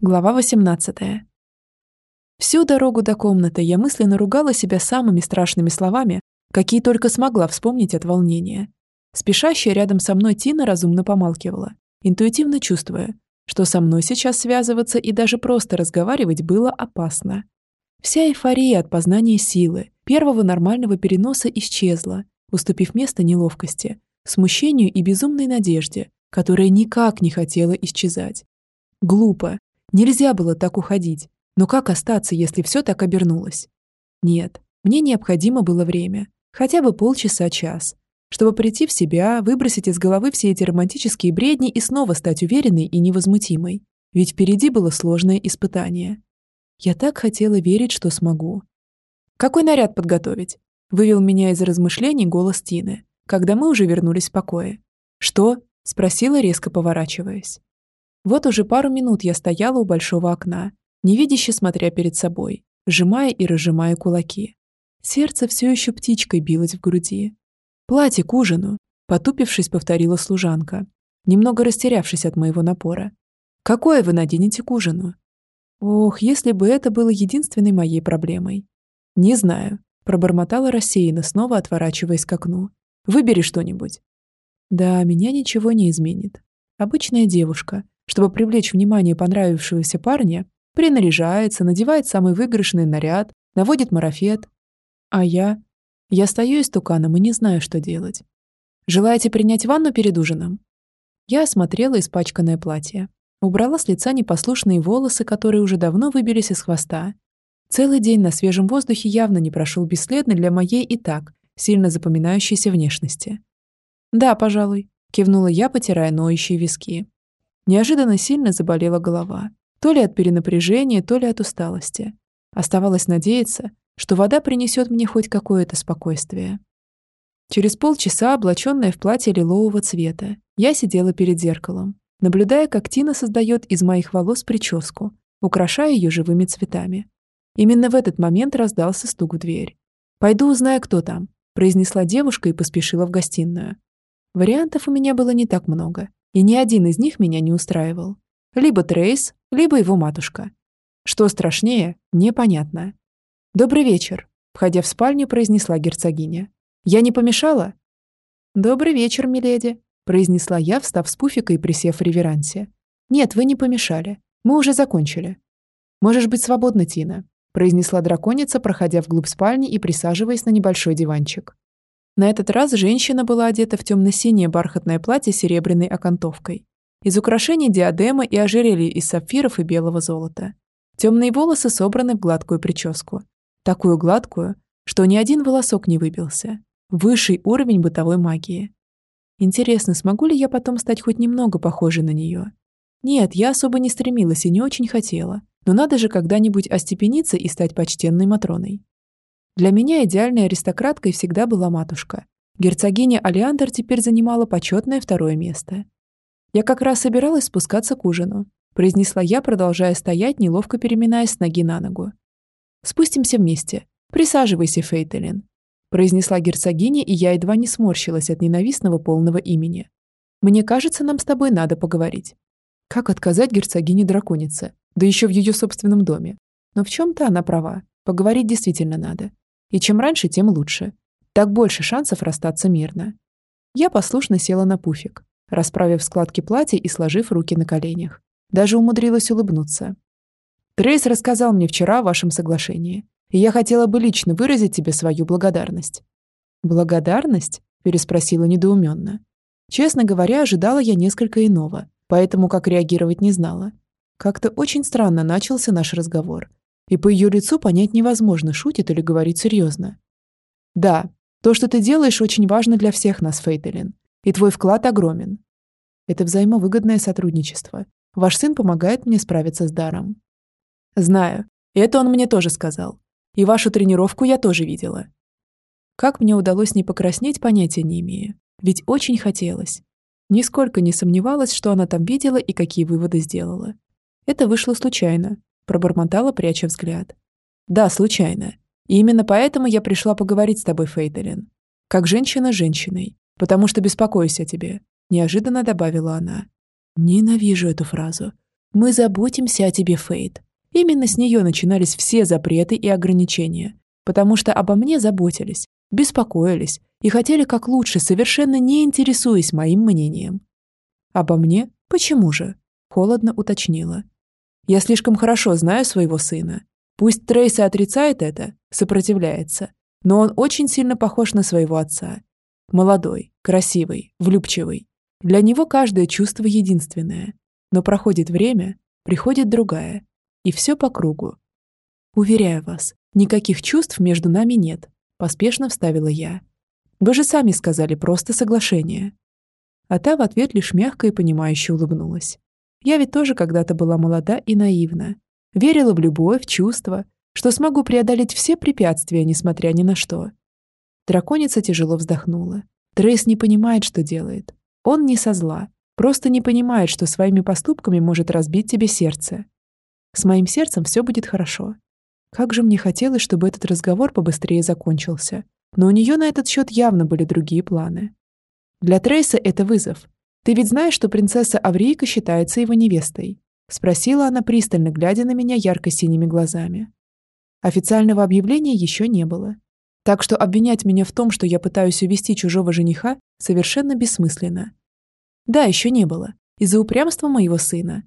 Глава 18. Всю дорогу до комнаты я мысленно ругала себя самыми страшными словами, какие только смогла вспомнить от волнения. Спешащая рядом со мной Тина разумно помалкивала, интуитивно чувствуя, что со мной сейчас связываться и даже просто разговаривать было опасно. Вся эйфория от познания силы, первого нормального переноса исчезла, уступив место неловкости, смущению и безумной надежде, которая никак не хотела исчезать. Глупо, Нельзя было так уходить. Но как остаться, если все так обернулось? Нет, мне необходимо было время. Хотя бы полчаса-час. Чтобы прийти в себя, выбросить из головы все эти романтические бредни и снова стать уверенной и невозмутимой. Ведь впереди было сложное испытание. Я так хотела верить, что смогу. «Какой наряд подготовить?» Вывел меня из размышлений голос Тины, когда мы уже вернулись в покое. «Что?» — спросила, резко поворачиваясь. Вот уже пару минут я стояла у большого окна, невидяще смотря перед собой, сжимая и разжимая кулаки. Сердце все еще птичкой билось в груди. «Платье к ужину», — потупившись, повторила служанка, немного растерявшись от моего напора. «Какое вы наденете к ужину?» Ох, если бы это было единственной моей проблемой. «Не знаю», — пробормотала рассеянно, снова отворачиваясь к окну. «Выбери что-нибудь». Да, меня ничего не изменит. Обычная девушка, чтобы привлечь внимание понравившегося парня, принаряжается, надевает самый выигрышный наряд, наводит марафет. А я? Я стою истуканом и не знаю, что делать. Желаете принять ванну перед ужином? Я осмотрела испачканное платье. Убрала с лица непослушные волосы, которые уже давно выбились из хвоста. Целый день на свежем воздухе явно не прошел бесследно для моей и так сильно запоминающейся внешности. «Да, пожалуй», — кивнула я, потирая ноющие виски. Неожиданно сильно заболела голова. То ли от перенапряжения, то ли от усталости. Оставалось надеяться, что вода принесет мне хоть какое-то спокойствие. Через полчаса, облаченная в платье лилового цвета, я сидела перед зеркалом, наблюдая, как Тина создает из моих волос прическу, украшая ее живыми цветами. Именно в этот момент раздался стук в дверь. «Пойду узнаю, кто там», — произнесла девушка и поспешила в гостиную. Вариантов у меня было не так много, и ни один из них меня не устраивал. Либо Трейс, либо его матушка. Что страшнее, непонятно. «Добрый вечер», — входя в спальню, произнесла герцогиня. «Я не помешала?» «Добрый вечер, миледи», — произнесла я, встав с пуфика и присев в реверансе. «Нет, вы не помешали. Мы уже закончили». «Можешь быть свободна, Тина», — произнесла драконица, проходя вглубь спальни и присаживаясь на небольшой диванчик. На этот раз женщина была одета в темно-синее бархатное платье с серебряной окантовкой. Из украшений диадема и ожерелье из сапфиров и белого золота. Темные волосы собраны в гладкую прическу. Такую гладкую, что ни один волосок не выбился. Высший уровень бытовой магии. Интересно, смогу ли я потом стать хоть немного похожей на нее? Нет, я особо не стремилась и не очень хотела. Но надо же когда-нибудь остепениться и стать почтенной Матроной. Для меня идеальной аристократкой всегда была матушка. Герцогиня Алиандр теперь занимала почетное второе место. Я как раз собиралась спускаться к ужину, произнесла я, продолжая стоять, неловко переминаясь с ноги на ногу. «Спустимся вместе. Присаживайся, Фейтелин», произнесла герцогиня, и я едва не сморщилась от ненавистного полного имени. «Мне кажется, нам с тобой надо поговорить». Как отказать герцогине-драконице? Да еще в ее собственном доме. Но в чем-то она права. Поговорить действительно надо. И чем раньше, тем лучше. Так больше шансов расстаться мирно. Я послушно села на пуфик, расправив складки платья и сложив руки на коленях. Даже умудрилась улыбнуться. Трейс рассказал мне вчера о вашем соглашении, и я хотела бы лично выразить тебе свою благодарность. «Благодарность?» – переспросила недоуменно. Честно говоря, ожидала я несколько иного, поэтому как реагировать не знала. Как-то очень странно начался наш разговор, и по ее лицу понять невозможно, шутит или говорит серьезно. «Да, то, что ты делаешь, очень важно для всех нас, Фейтелин, и твой вклад огромен. Это взаимовыгодное сотрудничество. Ваш сын помогает мне справиться с даром». «Знаю, это он мне тоже сказал. И вашу тренировку я тоже видела». Как мне удалось не покраснеть, понятия не имею. Ведь очень хотелось. Нисколько не сомневалась, что она там видела и какие выводы сделала. Это вышло случайно, пробормотала, пряча взгляд. «Да, случайно. И именно поэтому я пришла поговорить с тобой, Фейделин. Как женщина с женщиной. Потому что беспокоюсь о тебе», — неожиданно добавила она. Ненавижу эту фразу. Мы заботимся о тебе, Фейт. Именно с нее начинались все запреты и ограничения, потому что обо мне заботились, беспокоились и хотели как лучше, совершенно не интересуясь моим мнением. Обо мне? Почему же? Холодно уточнила. Я слишком хорошо знаю своего сына. Пусть Трейси отрицает это, сопротивляется, но он очень сильно похож на своего отца. Молодой, красивый, влюбчивый. Для него каждое чувство единственное. Но проходит время, приходит другая. И все по кругу. Уверяю вас, никаких чувств между нами нет, поспешно вставила я. Вы же сами сказали просто соглашение. А та в ответ лишь мягко и понимающе улыбнулась. Я ведь тоже когда-то была молода и наивна. Верила в любовь, чувства, что смогу преодолеть все препятствия, несмотря ни на что. Драконица тяжело вздохнула. Трейс не понимает, что делает. Он не со зла, просто не понимает, что своими поступками может разбить тебе сердце. С моим сердцем все будет хорошо. Как же мне хотелось, чтобы этот разговор побыстрее закончился. Но у нее на этот счет явно были другие планы. Для Трейса это вызов. Ты ведь знаешь, что принцесса Аврийка считается его невестой? Спросила она, пристально глядя на меня ярко-синими глазами. Официального объявления еще не было. Так что обвинять меня в том, что я пытаюсь увести чужого жениха, совершенно бессмысленно. Да, еще не было. Из-за упрямства моего сына.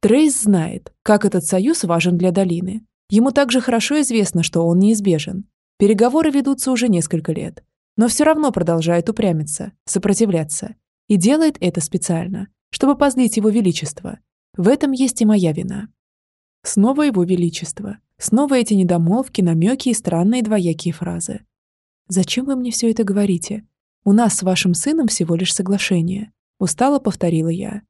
Трейс знает, как этот союз важен для долины. Ему также хорошо известно, что он неизбежен. Переговоры ведутся уже несколько лет но все равно продолжает упрямиться, сопротивляться. И делает это специально, чтобы позлить его величество. В этом есть и моя вина. Снова его величество. Снова эти недомолвки, намеки и странные двоякие фразы. «Зачем вы мне все это говорите? У нас с вашим сыном всего лишь соглашение», — устало повторила я.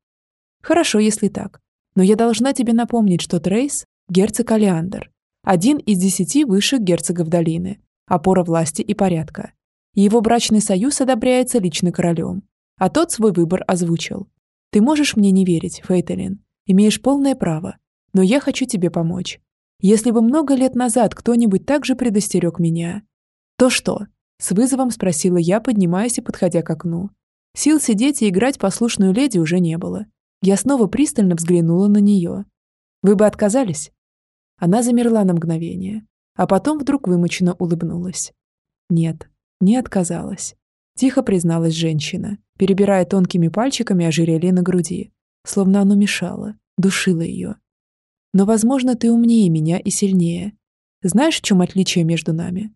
«Хорошо, если так. Но я должна тебе напомнить, что Трейс — герцог Алиандр, один из десяти высших герцогов долины, опора власти и порядка его брачный союз одобряется лично королем. А тот свой выбор озвучил. Ты можешь мне не верить, Фейтелин. Имеешь полное право. Но я хочу тебе помочь. Если бы много лет назад кто-нибудь так же предостерег меня... То что? С вызовом спросила я, поднимаясь и подходя к окну. Сил сидеть и играть послушную леди уже не было. Я снова пристально взглянула на нее. Вы бы отказались? Она замерла на мгновение, а потом вдруг вымученно улыбнулась. Нет, не отказалась. Тихо призналась женщина, перебирая тонкими пальчиками ожерелье на груди, словно оно мешало, душило ее. Но, возможно, ты умнее меня и сильнее. Знаешь, в чем отличие между нами?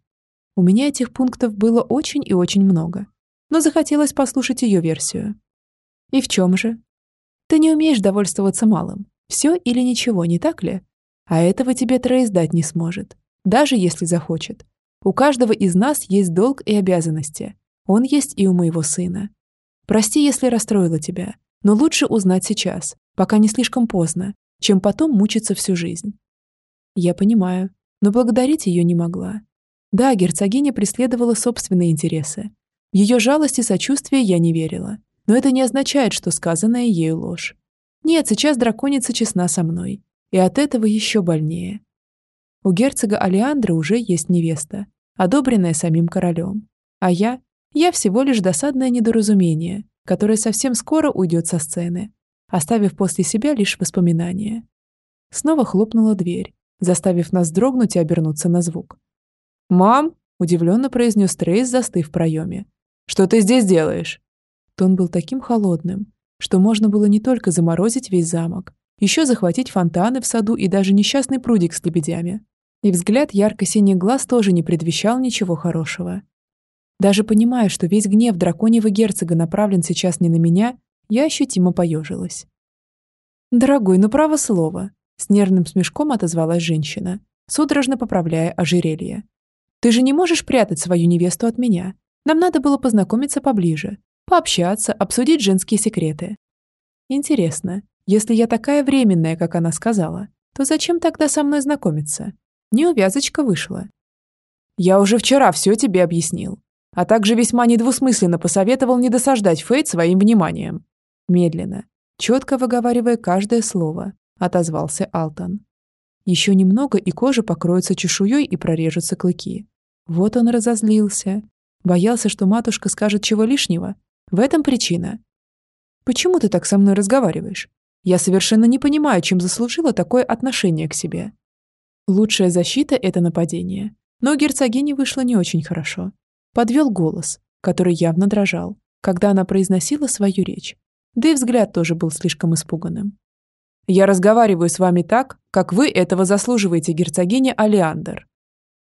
У меня этих пунктов было очень и очень много, но захотелось послушать ее версию. И в чем же? Ты не умеешь довольствоваться малым. Все или ничего, не так ли? А этого тебе Трейс дать не сможет, даже если захочет. У каждого из нас есть долг и обязанности. Он есть и у моего сына. Прости, если расстроила тебя, но лучше узнать сейчас, пока не слишком поздно, чем потом мучиться всю жизнь. Я понимаю, но благодарить ее не могла. Да, герцогиня преследовала собственные интересы. В ее жалость и сочувствие я не верила, но это не означает, что сказанное ею ложь. Нет, сейчас драконица честна со мной, и от этого еще больнее. У герцога Алиандра уже есть невеста, одобренная самим королем. А я? Я всего лишь досадное недоразумение, которое совсем скоро уйдет со сцены, оставив после себя лишь воспоминания. Снова хлопнула дверь, заставив нас дрогнуть и обернуться на звук. «Мам!» – удивленно произнес Трейс, застыв в проеме. «Что ты здесь делаешь?» Тон был таким холодным, что можно было не только заморозить весь замок, еще захватить фонтаны в саду и даже несчастный прудик с лебедями. И взгляд ярко-синих глаз тоже не предвещал ничего хорошего. Даже понимая, что весь гнев драконьего герцога направлен сейчас не на меня, я ощутимо поежилась. «Дорогой, ну право слово», — с нервным смешком отозвалась женщина, судорожно поправляя ожерелье. «Ты же не можешь прятать свою невесту от меня. Нам надо было познакомиться поближе, пообщаться, обсудить женские секреты. Интересно, если я такая временная, как она сказала, то зачем тогда со мной знакомиться? Неувязочка вышла. «Я уже вчера все тебе объяснил, а также весьма недвусмысленно посоветовал не досаждать Фейт своим вниманием». Медленно, четко выговаривая каждое слово, отозвался Алтон. Еще немного, и кожа покроется чешуей и прорежутся клыки. Вот он разозлился. Боялся, что матушка скажет чего лишнего. В этом причина. «Почему ты так со мной разговариваешь?» Я совершенно не понимаю, чем заслужила такое отношение к себе. Лучшая защита – это нападение. Но у герцогини вышло не очень хорошо. Подвел голос, который явно дрожал, когда она произносила свою речь. Да и взгляд тоже был слишком испуганным. «Я разговариваю с вами так, как вы этого заслуживаете, герцогиня Алиандр».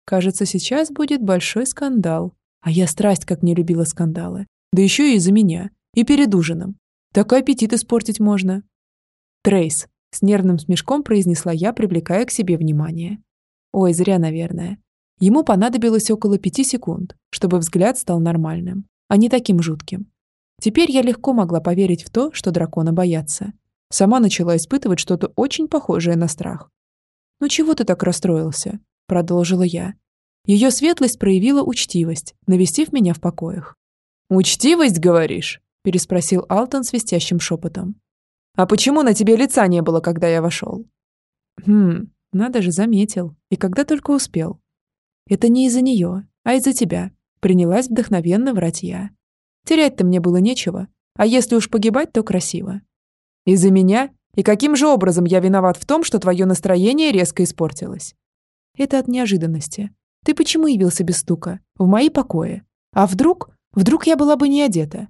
Кажется, сейчас будет большой скандал. А я страсть как не любила скандалы. Да еще и из-за меня. И перед ужином. Такой аппетит испортить можно. Трейс, с нервным смешком произнесла я, привлекая к себе внимание. Ой, зря, наверное. Ему понадобилось около пяти секунд, чтобы взгляд стал нормальным, а не таким жутким. Теперь я легко могла поверить в то, что дракона боятся. Сама начала испытывать что-то очень похожее на страх. «Ну чего ты так расстроился?» – продолжила я. Ее светлость проявила учтивость, навестив меня в покоях. «Учтивость, говоришь?» – переспросил Алтон свистящим шепотом. «А почему на тебе лица не было, когда я вошел?» «Хм, надо же, заметил. И когда только успел. Это не из-за нее, а из-за тебя. Принялась вдохновенно врать я. Терять-то мне было нечего. А если уж погибать, то красиво. Из-за меня? И каким же образом я виноват в том, что твое настроение резко испортилось? Это от неожиданности. Ты почему явился без стука? В мои покои. А вдруг? Вдруг я была бы не одета?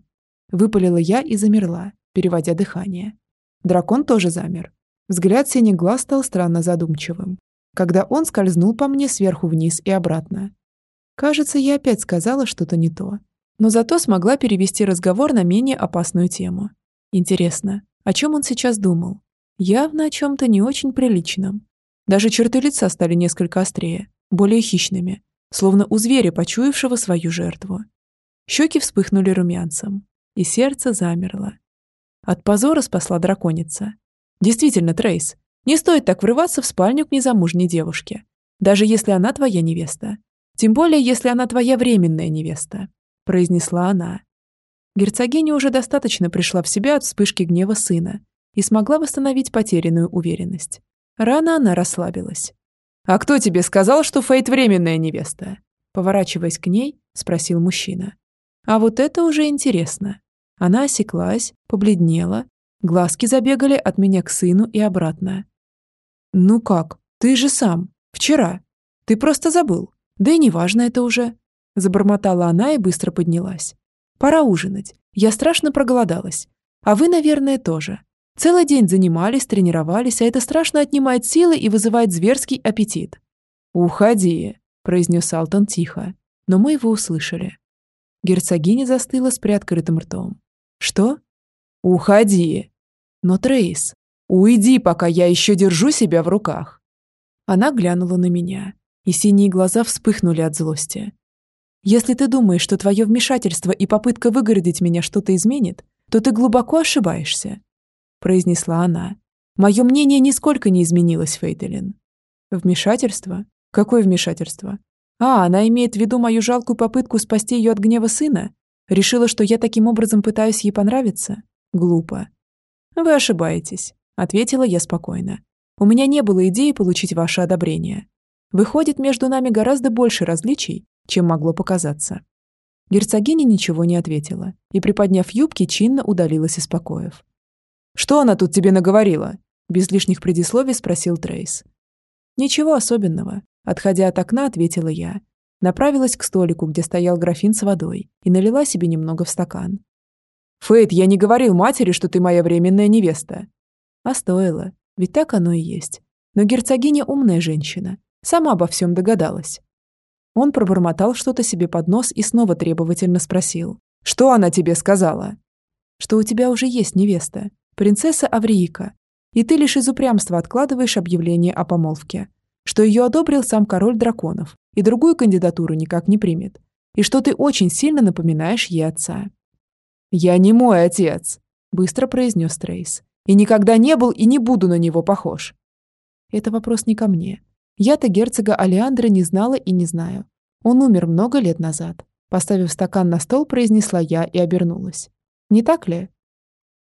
Выпалила я и замерла, переводя дыхание. Дракон тоже замер. Взгляд синих глаз стал странно задумчивым когда он скользнул по мне сверху вниз и обратно. Кажется, я опять сказала что-то не то, но зато смогла перевести разговор на менее опасную тему. Интересно, о чем он сейчас думал? Явно о чем-то не очень приличном. Даже черты лица стали несколько острее, более хищными, словно у зверя, почуявшего свою жертву. Щеки вспыхнули румянцем, и сердце замерло. От позора спасла драконица. Действительно, Трейс, не стоит так врываться в спальню к незамужней девушке, даже если она твоя невеста. Тем более, если она твоя временная невеста», – произнесла она. Герцогиня уже достаточно пришла в себя от вспышки гнева сына и смогла восстановить потерянную уверенность. Рано она расслабилась. «А кто тебе сказал, что Фейт временная невеста?» Поворачиваясь к ней, спросил мужчина. «А вот это уже интересно». Она осеклась, побледнела, глазки забегали от меня к сыну и обратно. «Ну как? Ты же сам. Вчера. Ты просто забыл. Да и неважно это уже». Забормотала она и быстро поднялась. «Пора ужинать. Я страшно проголодалась. А вы, наверное, тоже. Целый день занимались, тренировались, а это страшно отнимает силы и вызывает зверский аппетит». «Уходи», – произнес Алтон тихо, но мы его услышали. Герцогиня застыла с приоткрытым ртом. «Что?» «Уходи!» «Но Трейс...» Уйди, пока я еще держу себя в руках. Она глянула на меня, и синие глаза вспыхнули от злости. Если ты думаешь, что твое вмешательство и попытка выгородить меня что-то изменит, то ты глубоко ошибаешься, произнесла она. Мое мнение нисколько не изменилось, Фейделин. Вмешательство? Какое вмешательство? А, она имеет в виду мою жалкую попытку спасти ее от гнева сына? Решила, что я таким образом пытаюсь ей понравиться? Глупо. Вы ошибаетесь ответила я спокойно. У меня не было идеи получить ваше одобрение. Выходит, между нами гораздо больше различий, чем могло показаться. Герцогиня ничего не ответила и, приподняв юбки, чинно удалилась из покоев. «Что она тут тебе наговорила?» Без лишних предисловий спросил Трейс. «Ничего особенного», — отходя от окна, ответила я. Направилась к столику, где стоял графин с водой, и налила себе немного в стакан. «Фейт, я не говорил матери, что ты моя временная невеста», а стоило, ведь так оно и есть. Но герцогиня умная женщина, сама обо всем догадалась. Он пробормотал что-то себе под нос и снова требовательно спросил. «Что она тебе сказала?» «Что у тебя уже есть невеста, принцесса Авриика, и ты лишь из упрямства откладываешь объявление о помолвке, что ее одобрил сам король драконов и другую кандидатуру никак не примет, и что ты очень сильно напоминаешь ей отца». «Я не мой отец», — быстро произнес Трейс и никогда не был и не буду на него похож. Это вопрос не ко мне. Я-то герцога Алеандра не знала и не знаю. Он умер много лет назад. Поставив стакан на стол, произнесла я и обернулась. Не так ли?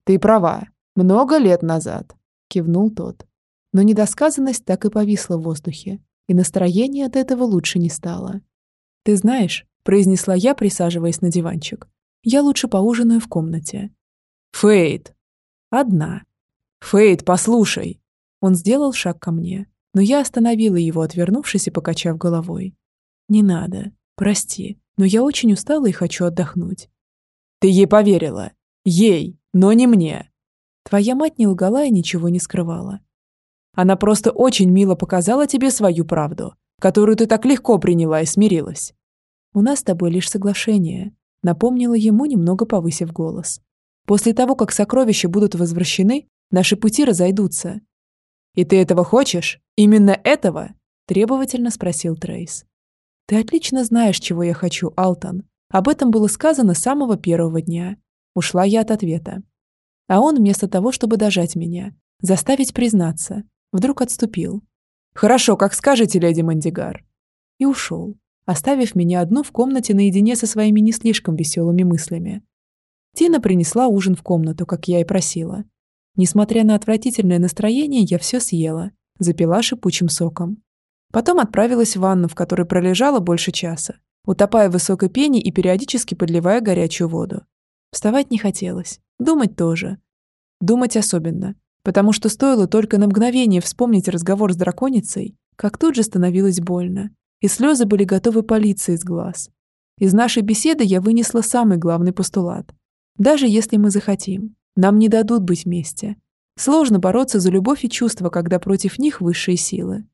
Ты права. Много лет назад. Кивнул тот. Но недосказанность так и повисла в воздухе, и настроение от этого лучше не стало. «Ты знаешь», — произнесла я, присаживаясь на диванчик, «я лучше поужинаю в комнате». «Фейт!» «Одна», «Фейд, послушай!» Он сделал шаг ко мне, но я остановила его, отвернувшись и покачав головой. «Не надо. Прости, но я очень устала и хочу отдохнуть». «Ты ей поверила. Ей, но не мне». Твоя мать не лгала и ничего не скрывала. Она просто очень мило показала тебе свою правду, которую ты так легко приняла и смирилась. У нас с тобой лишь соглашение, напомнила ему, немного повысив голос. После того, как сокровища будут возвращены, наши пути разойдутся. И ты этого хочешь? Именно этого? требовательно спросил Трейс. Ты отлично знаешь, чего я хочу, Алтон. Об этом было сказано с самого первого дня. Ушла я от ответа. А он вместо того, чтобы дожать меня, заставить признаться, вдруг отступил. «Хорошо, как скажете, леди Мандигар». И ушел, оставив меня одну в комнате наедине со своими не слишком веселыми мыслями. Тина принесла ужин в комнату, как я и просила. Несмотря на отвратительное настроение, я все съела, запила шипучим соком. Потом отправилась в ванну, в которой пролежала больше часа, утопая в высокой пене и периодически подливая горячую воду. Вставать не хотелось, думать тоже. Думать особенно, потому что стоило только на мгновение вспомнить разговор с драконицей, как тут же становилось больно, и слезы были готовы палиться из глаз. Из нашей беседы я вынесла самый главный постулат. Даже если мы захотим, нам не дадут быть вместе. Сложно бороться за любовь и чувства, когда против них высшие силы.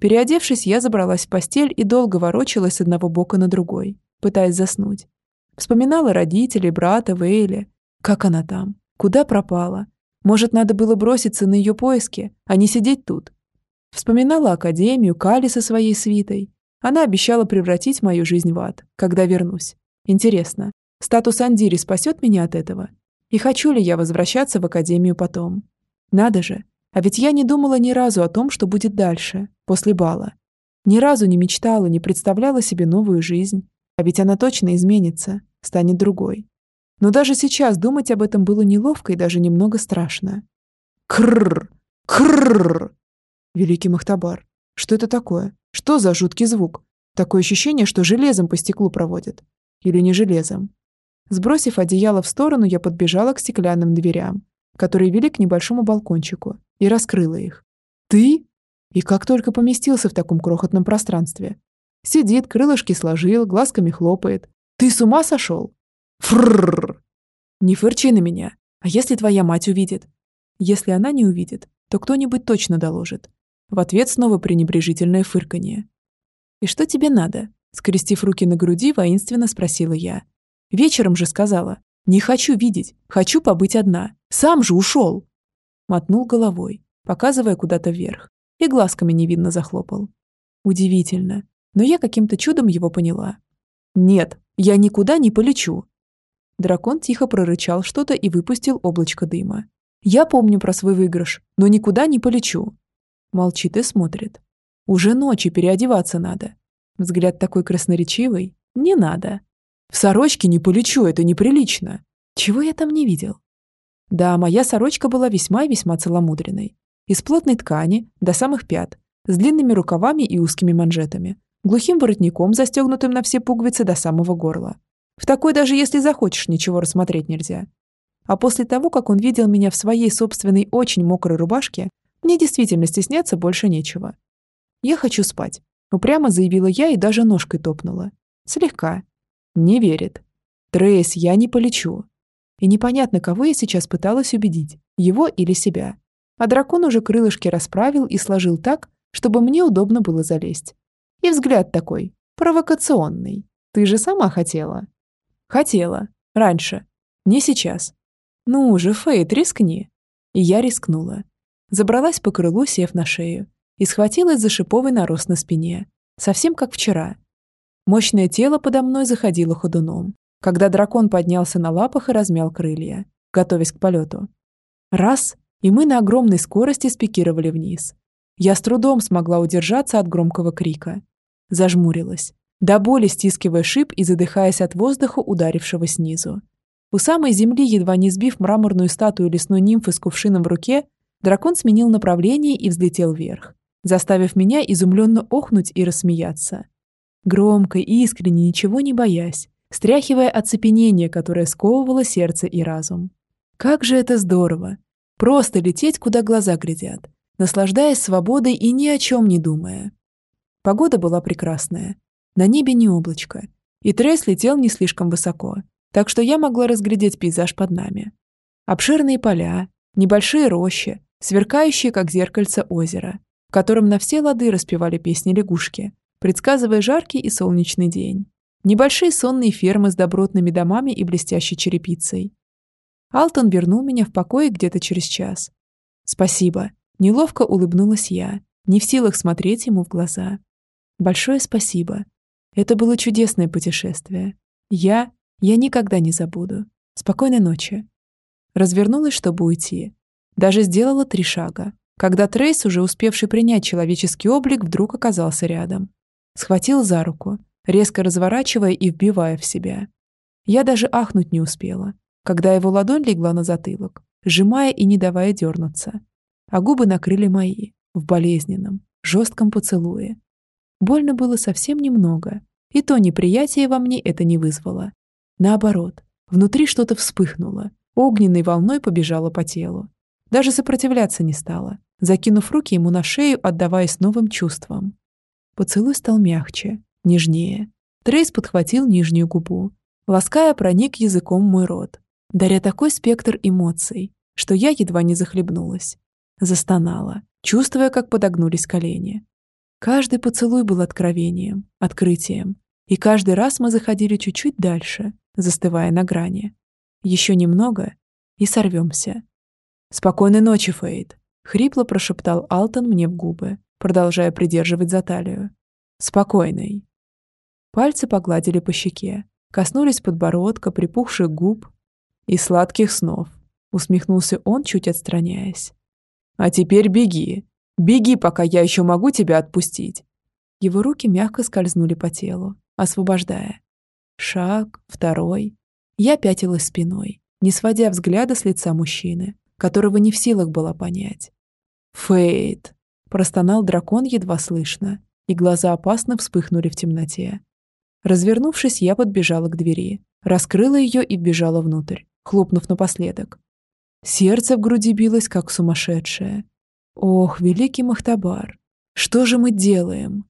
Переодевшись, я забралась в постель и долго ворочалась с одного бока на другой, пытаясь заснуть. Вспоминала родителей, брата, Вейли. Как она там? Куда пропала? Может, надо было броситься на ее поиски, а не сидеть тут? Вспоминала Академию, Кали со своей свитой. Она обещала превратить мою жизнь в ад, когда вернусь. Интересно, статус Андири спасет меня от этого? И хочу ли я возвращаться в Академию потом? Надо же, а ведь я не думала ни разу о том, что будет дальше, после бала. Ни разу не мечтала, не представляла себе новую жизнь. А ведь она точно изменится, станет другой. Но даже сейчас думать об этом было неловко и даже немного страшно. Крррр! Крррр! Великий Махтабар, что это такое? Что за жуткий звук? Такое ощущение, что железом по стеклу проводят. Или не железом. Сбросив одеяло в сторону, я подбежала к стеклянным дверям, которые вели к небольшому балкончику, и раскрыла их. «Ты?» И как только поместился в таком крохотном пространстве. Сидит, крылышки сложил, глазками хлопает. «Ты с ума сошел?» Фрррр. Не фырчи на меня. А если твоя мать увидит? Если она не увидит, то кто-нибудь точно доложит. В ответ снова пренебрежительное фырканье. «И что тебе надо?» Скрестив руки на груди, воинственно спросила я. «Вечером же сказала. Не хочу видеть. Хочу побыть одна. Сам же ушел!» Мотнул головой, показывая куда-то вверх, и глазками невинно захлопал. Удивительно, но я каким-то чудом его поняла. «Нет, я никуда не полечу. Дракон тихо прорычал что-то и выпустил облачко дыма. «Я помню про свой выигрыш, но никуда не полечу». Молчит и смотрит. «Уже ночью переодеваться надо». Взгляд такой красноречивый. «Не надо». «В сорочке не полечу, это неприлично». «Чего я там не видел?» Да, моя сорочка была весьма и весьма целомудренной. Из плотной ткани, до самых пят, с длинными рукавами и узкими манжетами, глухим воротником, застегнутым на все пуговицы до самого горла, в такой даже если захочешь, ничего рассмотреть нельзя. А после того, как он видел меня в своей собственной очень мокрой рубашке, мне действительно стесняться больше нечего. «Я хочу спать», — упрямо заявила я и даже ножкой топнула. Слегка. Не верит. «Трейс, я не полечу». И непонятно, кого я сейчас пыталась убедить, его или себя. А дракон уже крылышки расправил и сложил так, чтобы мне удобно было залезть. И взгляд такой, провокационный. Ты же сама хотела. Хотела. Раньше. Не сейчас. Ну же, Фейт, рискни. И я рискнула. Забралась по крылу, сев на шею, и схватилась за шиповый нарост на спине, совсем как вчера. Мощное тело подо мной заходило ходуном, когда дракон поднялся на лапах и размял крылья, готовясь к полету. Раз, и мы на огромной скорости спикировали вниз. Я с трудом смогла удержаться от громкого крика. Зажмурилась, до боли стискивая шип и задыхаясь от воздуха, ударившего снизу. У самой земли, едва не сбив мраморную статую лесной нимфы с кувшином в руке, дракон сменил направление и взлетел вверх, заставив меня изумленно охнуть и рассмеяться. Громко и искренне, ничего не боясь, стряхивая оцепенение, которое сковывало сердце и разум. Как же это здорово! Просто лететь, куда глаза глядят, наслаждаясь свободой и ни о чем не думая. Погода была прекрасная. На небе не облачко. И Трейс летел не слишком высоко, так что я могла разглядеть пейзаж под нами. Обширные поля, небольшие рощи, сверкающие, как зеркальце озера, в котором на все лады распевали песни лягушки, предсказывая жаркий и солнечный день. Небольшие сонные фермы с добротными домами и блестящей черепицей. Алтон вернул меня в покое где-то через час. «Спасибо», — неловко улыбнулась я, не в силах смотреть ему в глаза. «Большое спасибо. Это было чудесное путешествие. Я... я никогда не забуду. Спокойной ночи». Развернулась, чтобы уйти. Даже сделала три шага, когда Трейс, уже успевший принять человеческий облик, вдруг оказался рядом. Схватил за руку, резко разворачивая и вбивая в себя. Я даже ахнуть не успела, когда его ладонь легла на затылок, сжимая и не давая дернуться. А губы накрыли мои, в болезненном, жестком поцелуе. Больно было совсем немного, и то неприятие во мне это не вызвало. Наоборот, внутри что-то вспыхнуло, огненной волной побежало по телу. Даже сопротивляться не стала, закинув руки ему на шею, отдаваясь новым чувствам. Поцелуй стал мягче, нежнее. Трейс подхватил нижнюю губу, лаская проник языком мой рот, даря такой спектр эмоций, что я едва не захлебнулась. Застонала, чувствуя, как подогнулись колени. Каждый поцелуй был откровением, открытием, и каждый раз мы заходили чуть-чуть дальше, застывая на грани. Еще немного и сорвемся. «Спокойной ночи, Фейд!» — хрипло прошептал Алтон мне в губы, продолжая придерживать за талию. «Спокойной!» Пальцы погладили по щеке, коснулись подбородка, припухших губ и сладких снов. Усмехнулся он, чуть отстраняясь. «А теперь беги. Беги, пока я еще могу тебя отпустить». Его руки мягко скользнули по телу, освобождая. Шаг, второй. Я пятилась спиной, не сводя взгляда с лица мужчины, которого не в силах была понять. «Фейт!» – простонал дракон едва слышно, и глаза опасно вспыхнули в темноте. Развернувшись, я подбежала к двери, раскрыла ее и вбежала внутрь, хлопнув напоследок. Сердце в груди билось, как сумасшедшее. Ох, великий Махтабар, что же мы делаем?